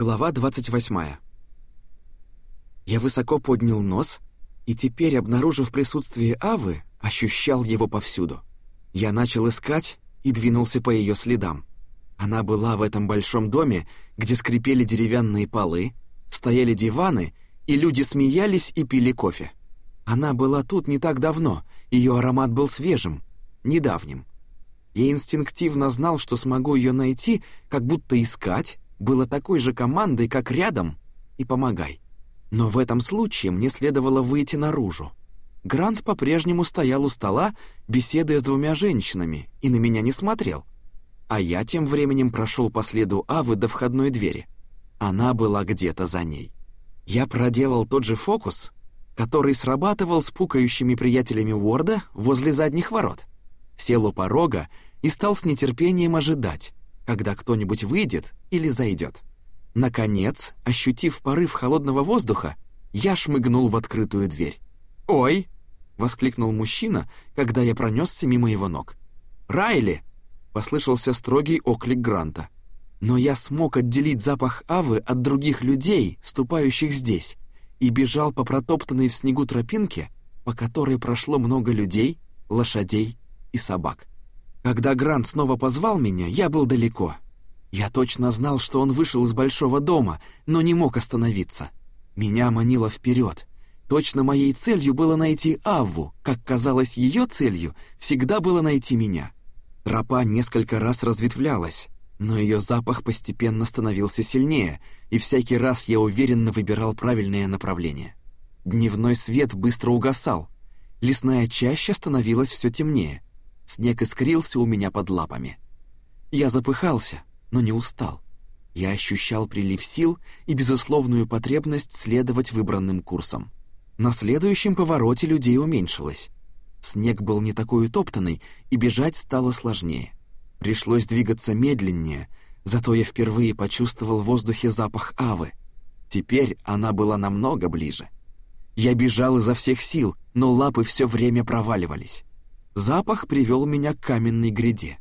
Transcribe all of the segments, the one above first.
Глава 28. Я высоко поднял нос и теперь, обнаружив присутствие Авы, ощущал его повсюду. Я начал искать и двинулся по ее следам. Она была в этом большом доме, где скрипели деревянные полы, стояли диваны, и люди смеялись и пили кофе. Она была тут не так давно, ее аромат был свежим, недавним. Я инстинктивно знал, что смогу ее найти, как будто искать было такой же командой, как рядом, и помогай. Но в этом случае мне следовало выйти наружу. Грант по-прежнему стоял у стола, беседуя с двумя женщинами, и на меня не смотрел. А я тем временем прошел по следу Авы до входной двери. Она была где-то за ней. Я проделал тот же фокус, который срабатывал с пукающими приятелями Уорда возле задних ворот. Сел у порога и стал с нетерпением ожидать, когда кто-нибудь выйдет или зайдет. Наконец, ощутив порыв холодного воздуха, я шмыгнул в открытую дверь. «Ой!» — воскликнул мужчина, когда я пронесся мимо его ног. «Райли!» — послышался строгий оклик Гранта. Но я смог отделить запах авы от других людей, ступающих здесь, и бежал по протоптанной в снегу тропинке, по которой прошло много людей, лошадей и собак. Когда Грант снова позвал меня, я был далеко. Я точно знал, что он вышел из большого дома, но не мог остановиться. Меня манило вперед. Точно моей целью было найти Авву, как казалось ее целью, всегда было найти меня. Тропа несколько раз разветвлялась, но ее запах постепенно становился сильнее, и всякий раз я уверенно выбирал правильное направление. Дневной свет быстро угасал, лесная чаща становилась все темнее — Снег искрился у меня под лапами. Я запыхался, но не устал. Я ощущал прилив сил и безусловную потребность следовать выбранным курсом. На следующем повороте людей уменьшилось. Снег был не такой утоптанный, и бежать стало сложнее. Пришлось двигаться медленнее, зато я впервые почувствовал в воздухе запах авы. Теперь она была намного ближе. Я бежал изо всех сил, но лапы все время проваливались. Запах привел меня к каменной гряде.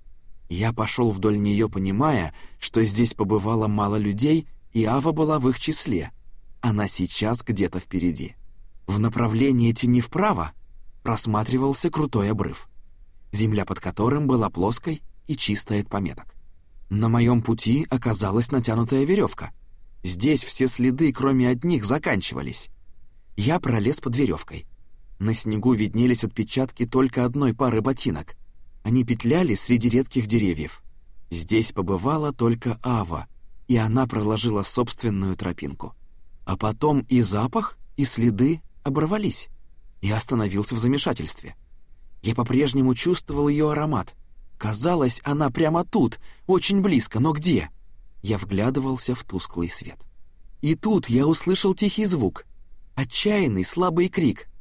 Я пошел вдоль нее, понимая, что здесь побывало мало людей, и Ава была в их числе. Она сейчас где-то впереди. В направлении тени вправо просматривался крутой обрыв, земля под которым была плоской и чистая от пометок. На моем пути оказалась натянутая веревка. Здесь все следы, кроме одних, заканчивались. Я пролез под веревкой. На снегу виднелись отпечатки только одной пары ботинок. Они петляли среди редких деревьев. Здесь побывала только Ава, и она проложила собственную тропинку. А потом и запах, и следы оборвались. Я остановился в замешательстве. Я по-прежнему чувствовал ее аромат. Казалось, она прямо тут, очень близко, но где? Я вглядывался в тусклый свет. И тут я услышал тихий звук. Отчаянный слабый крик —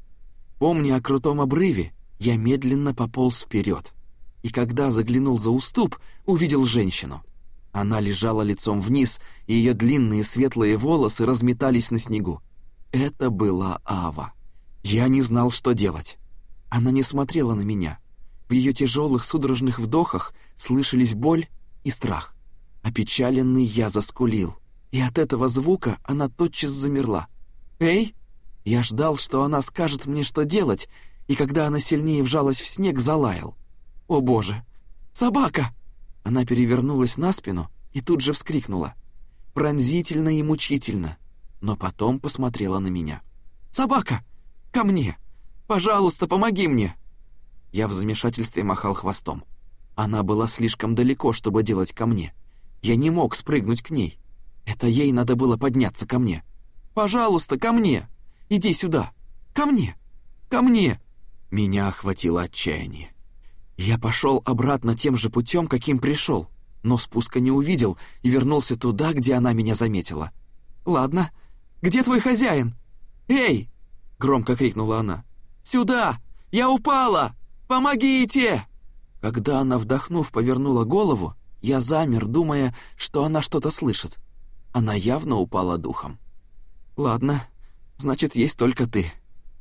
Помня о крутом обрыве, я медленно пополз вперед. И когда заглянул за уступ, увидел женщину. Она лежала лицом вниз, и ее длинные светлые волосы разметались на снегу. Это была Ава. Я не знал, что делать. Она не смотрела на меня. В ее тяжелых судорожных вдохах слышались боль и страх. Опечаленный я заскулил, и от этого звука она тотчас замерла. «Эй!» Я ждал, что она скажет мне, что делать, и когда она сильнее вжалась в снег, залаял. «О боже! Собака!» Она перевернулась на спину и тут же вскрикнула. Пронзительно и мучительно, но потом посмотрела на меня. «Собака! Ко мне! Пожалуйста, помоги мне!» Я в замешательстве махал хвостом. Она была слишком далеко, чтобы делать ко мне. Я не мог спрыгнуть к ней. Это ей надо было подняться ко мне. «Пожалуйста, ко мне!» Иди сюда! Ко мне! Ко мне!» Меня охватило отчаяние. Я пошел обратно тем же путем, каким пришел, но спуска не увидел и вернулся туда, где она меня заметила. «Ладно, где твой хозяин?» «Эй!» — громко крикнула она. «Сюда! Я упала! Помогите!» Когда она, вдохнув, повернула голову, я замер, думая, что она что-то слышит. Она явно упала духом. «Ладно, значит, есть только ты.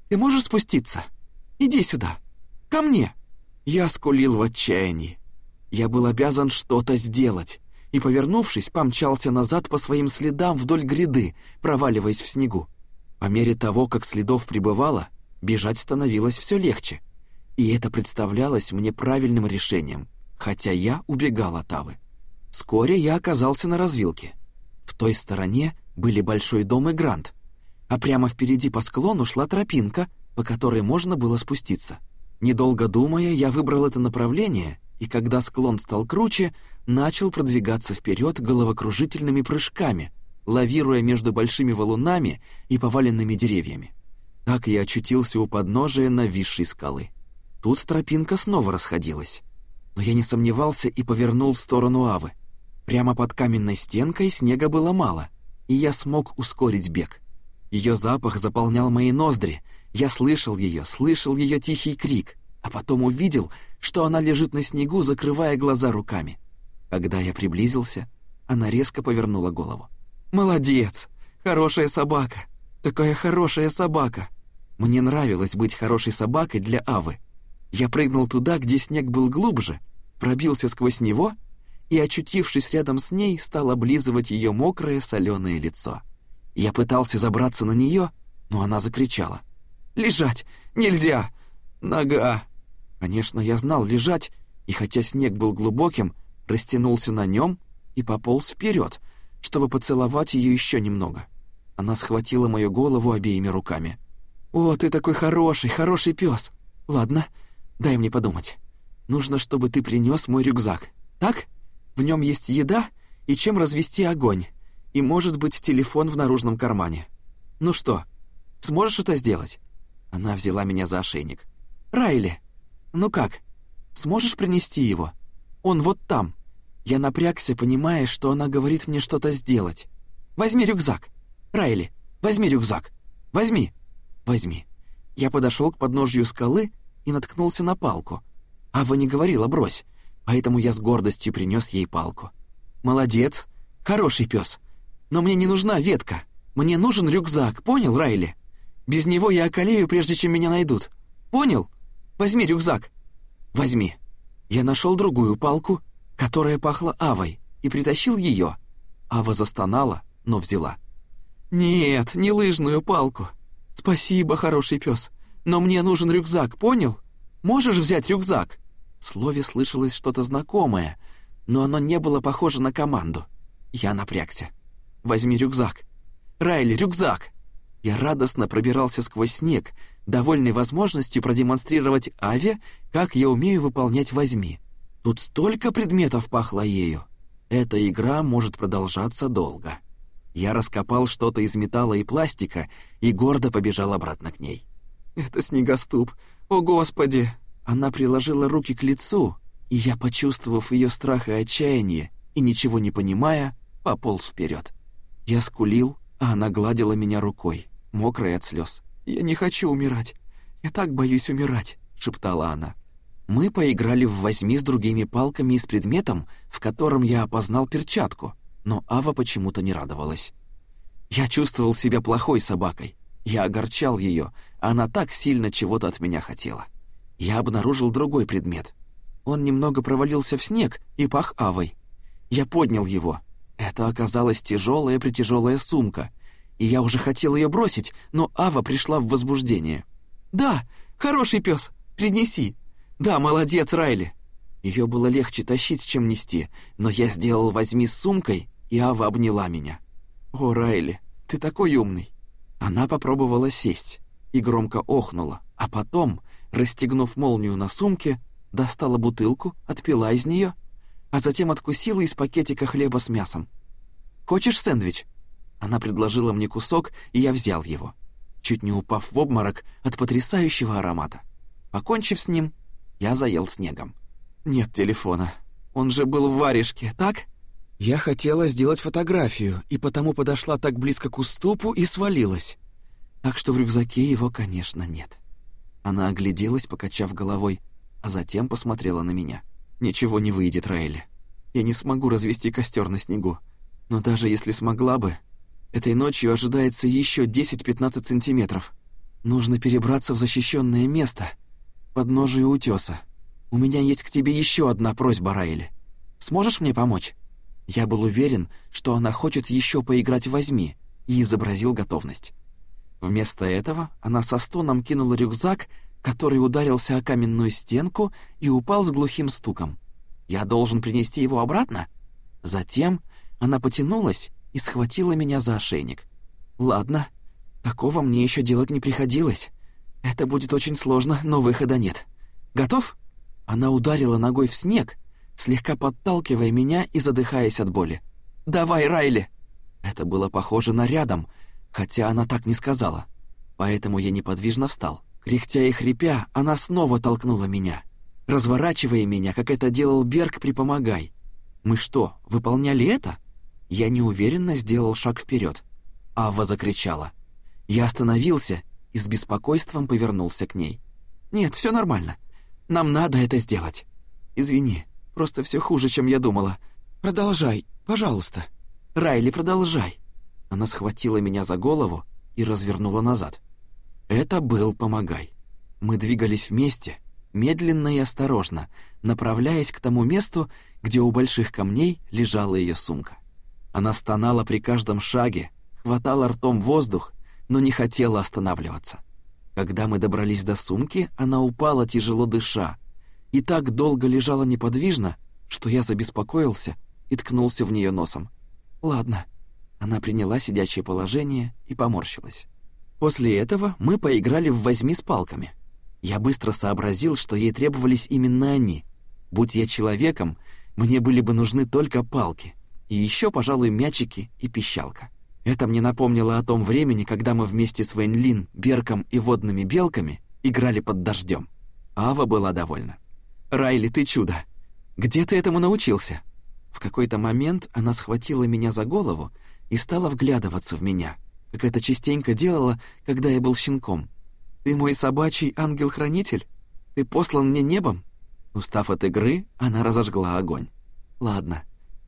Ты можешь спуститься? Иди сюда. Ко мне!» Я скулил в отчаянии. Я был обязан что-то сделать, и, повернувшись, помчался назад по своим следам вдоль гряды, проваливаясь в снегу. По мере того, как следов прибывало, бежать становилось все легче. И это представлялось мне правильным решением, хотя я убегал от Авы. Вскоре я оказался на развилке. В той стороне были большой дом и Грант, а прямо впереди по склону шла тропинка, по которой можно было спуститься. Недолго думая, я выбрал это направление, и когда склон стал круче, начал продвигаться вперед головокружительными прыжками, лавируя между большими валунами и поваленными деревьями. Так я очутился у подножия нависшей скалы. Тут тропинка снова расходилась. Но я не сомневался и повернул в сторону Авы. Прямо под каменной стенкой снега было мало, и я смог ускорить бег. Ее запах заполнял мои ноздри. Я слышал ее, слышал ее тихий крик, а потом увидел, что она лежит на снегу, закрывая глаза руками. Когда я приблизился, она резко повернула голову. «Молодец! Хорошая собака! Такая хорошая собака!» Мне нравилось быть хорошей собакой для Авы. Я прыгнул туда, где снег был глубже, пробился сквозь него и, очутившись рядом с ней, стал облизывать ее мокрое соленое лицо. Я пытался забраться на нее, но она закричала. «Лежать! Нельзя! Нога!» Конечно, я знал лежать, и хотя снег был глубоким, растянулся на нем и пополз вперед, чтобы поцеловать ее еще немного. Она схватила мою голову обеими руками. «О, ты такой хороший, хороший пес! Ладно, дай мне подумать. Нужно, чтобы ты принес мой рюкзак. Так? В нем есть еда и чем развести огонь и, может быть, телефон в наружном кармане. Ну что, сможешь это сделать?» Она взяла меня за ошейник. «Райли, ну как, сможешь принести его? Он вот там». Я напрягся, понимая, что она говорит мне что-то сделать. «Возьми рюкзак! Райли, возьми рюкзак! Возьми! Возьми!» Я подошел к подножью скалы и наткнулся на палку. Ава не говорила «брось», поэтому я с гордостью принес ей палку. «Молодец! Хороший пес! Но мне не нужна ветка. Мне нужен рюкзак, понял, Райли? Без него я околею, прежде чем меня найдут. Понял? Возьми рюкзак. Возьми. Я нашел другую палку, которая пахла авой, и притащил ее. Ава застонала, но взяла. Нет, не лыжную палку. Спасибо, хороший пес. Но мне нужен рюкзак, понял? Можешь взять рюкзак? В слове слышалось что-то знакомое, но оно не было похоже на команду. Я напрягся. Возьми рюкзак. Райли, рюкзак!» Я радостно пробирался сквозь снег, довольный возможностью продемонстрировать Аве, как я умею выполнять «возьми». Тут столько предметов пахло ею. Эта игра может продолжаться долго. Я раскопал что-то из металла и пластика и гордо побежал обратно к ней. «Это снегоступ! О, Господи!» Она приложила руки к лицу, и я, почувствовав ее страх и отчаяние, и ничего не понимая, пополз вперед. Я скулил, а она гладила меня рукой, мокрая от слез. «Я не хочу умирать. Я так боюсь умирать», — шептала она. Мы поиграли в возьми с другими палками и с предметом, в котором я опознал перчатку, но Ава почему-то не радовалась. Я чувствовал себя плохой собакой. Я огорчал ее, она так сильно чего-то от меня хотела. Я обнаружил другой предмет. Он немного провалился в снег и пах Авой. Я поднял его, это оказалась тяжелая-притяжелая сумка, и я уже хотел ее бросить, но Ава пришла в возбуждение. «Да, хороший пес, принеси. Да, молодец, Райли». Ее было легче тащить, чем нести, но я сделал «возьми с сумкой», и Ава обняла меня. «О, Райли, ты такой умный». Она попробовала сесть и громко охнула, а потом, расстегнув молнию на сумке, достала бутылку, отпила из нее — а затем откусила из пакетика хлеба с мясом. «Хочешь сэндвич?» Она предложила мне кусок, и я взял его, чуть не упав в обморок от потрясающего аромата. Покончив с ним, я заел снегом. «Нет телефона. Он же был в варежке, так?» Я хотела сделать фотографию, и потому подошла так близко к уступу и свалилась. Так что в рюкзаке его, конечно, нет. Она огляделась, покачав головой, а затем посмотрела на меня. Ничего не выйдет, Райли. Я не смогу развести костер на снегу. Но даже если смогла бы, этой ночью ожидается еще 10-15 сантиметров. Нужно перебраться в защищенное место, под подножие утеса. У меня есть к тебе еще одна просьба, Райли. Сможешь мне помочь? Я был уверен, что она хочет еще поиграть в «возьми», и изобразил готовность. Вместо этого она со стоном кинула рюкзак, который ударился о каменную стенку и упал с глухим стуком. «Я должен принести его обратно?» Затем она потянулась и схватила меня за ошейник. «Ладно, такого мне еще делать не приходилось. Это будет очень сложно, но выхода нет. Готов?» Она ударила ногой в снег, слегка подталкивая меня и задыхаясь от боли. «Давай, Райли!» Это было похоже на рядом, хотя она так не сказала. Поэтому я неподвижно встал. Кряхтя и хрипя, она снова толкнула меня, разворачивая меня, как это делал Берг при «Помогай». Мы что, выполняли это? Я неуверенно сделал шаг вперед. Ава закричала. Я остановился и с беспокойством повернулся к ней. «Нет, все нормально. Нам надо это сделать. Извини, просто все хуже, чем я думала. Продолжай, пожалуйста. Райли, продолжай». Она схватила меня за голову и развернула назад. Это был «Помогай». Мы двигались вместе, медленно и осторожно, направляясь к тому месту, где у больших камней лежала ее сумка. Она стонала при каждом шаге, хватала ртом воздух, но не хотела останавливаться. Когда мы добрались до сумки, она упала, тяжело дыша, и так долго лежала неподвижно, что я забеспокоился и ткнулся в нее носом. «Ладно». Она приняла сидячее положение и поморщилась. После этого мы поиграли в «возьми с палками». Я быстро сообразил, что ей требовались именно они. Будь я человеком, мне были бы нужны только палки. И еще, пожалуй, мячики и пищалка. Это мне напомнило о том времени, когда мы вместе с Вэньлин, Берком и водными белками играли под дождем. Ава была довольна. «Райли, ты чудо! Где ты этому научился?» В какой-то момент она схватила меня за голову и стала вглядываться в меня, как это частенько делала, когда я был щенком. «Ты мой собачий ангел-хранитель? Ты послан мне небом?» Устав от игры, она разожгла огонь. «Ладно,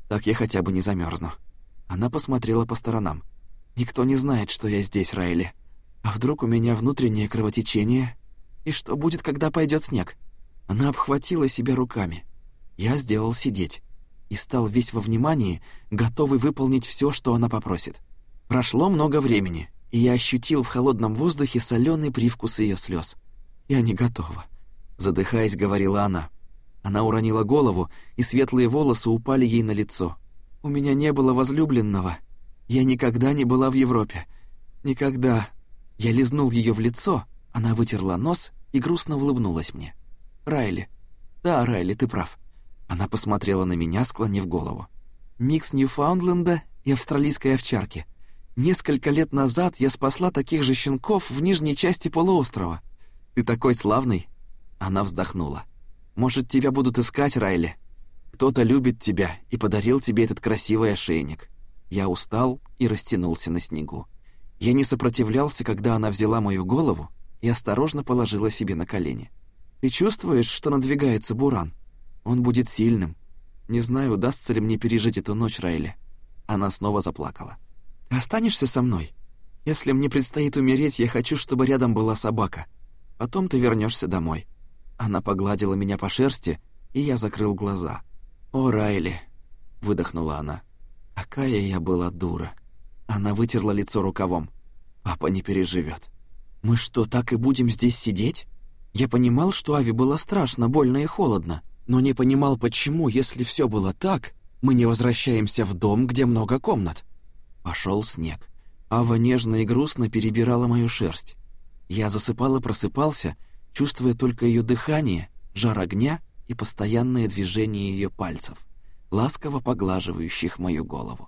так я хотя бы не замерзну. Она посмотрела по сторонам. «Никто не знает, что я здесь, Райли. А вдруг у меня внутреннее кровотечение? И что будет, когда пойдет снег?» Она обхватила себя руками. Я сделал сидеть и стал весь во внимании, готовый выполнить все, что она попросит. Прошло много времени, и я ощутил в холодном воздухе соленый привкус ее слез. «Я не готова», — задыхаясь, говорила она. Она уронила голову, и светлые волосы упали ей на лицо. «У меня не было возлюбленного. Я никогда не была в Европе. Никогда». Я лизнул ее в лицо, она вытерла нос и грустно улыбнулась мне. «Райли». «Да, Райли, ты прав». Она посмотрела на меня, склонив голову. «Микс Ньюфаундленда и австралийской овчарки. Несколько лет назад я спасла таких же щенков в нижней части полуострова. Ты такой славный». Она вздохнула. Может, тебя будут искать, Райли? Кто-то любит тебя и подарил тебе этот красивый ошейник. Я устал и растянулся на снегу. Я не сопротивлялся, когда она взяла мою голову и осторожно положила себе на колени. Ты чувствуешь, что надвигается буран? Он будет сильным. Не знаю, удастся ли мне пережить эту ночь, Райли. Она снова заплакала. Останешься со мной? Если мне предстоит умереть, я хочу, чтобы рядом была собака. Потом ты вернешься домой. Она погладила меня по шерсти, и я закрыл глаза. «О, Райли!» — выдохнула она. «Какая я была дура!» Она вытерла лицо рукавом. «Папа не переживет. Мы что, так и будем здесь сидеть?» Я понимал, что Ави было страшно, больно и холодно, но не понимал, почему, если все было так, мы не возвращаемся в дом, где много комнат. Пошел снег. Ава нежно и грустно перебирала мою шерсть. Я засыпал и просыпался, чувствуя только ее дыхание, жар огня и постоянное движение ее пальцев, ласково поглаживающих мою голову.